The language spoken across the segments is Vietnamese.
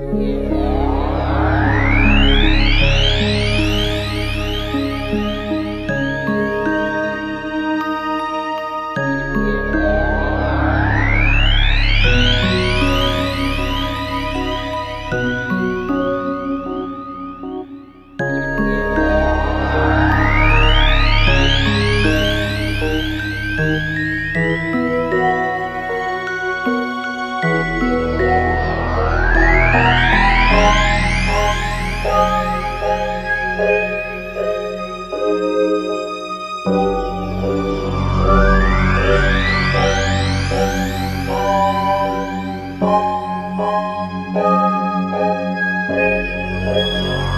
Música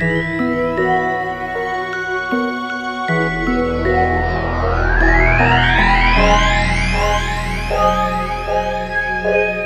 Thank you.